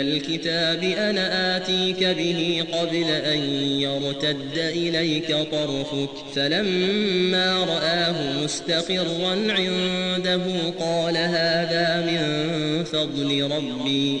الكتاب أنا آتيك به قبل أن يرتد إليك طرفك فلما رآه مستقرا عنده قال هذا من فضل ربي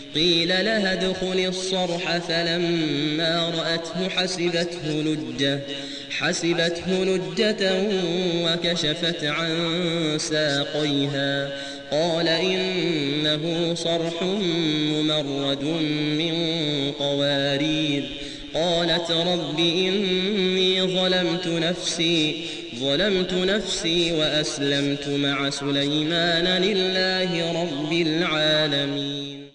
قيل لها ادخل الصرح فلما رأته حسبته لجة حسبته لجة وكشفت عن ساقيها. قال إنه صرح ممرد من قوارير. قالت رب إني ظلمت نفسي ظلمت نفسي وأسلمت مع سليمان لله رب العالمين.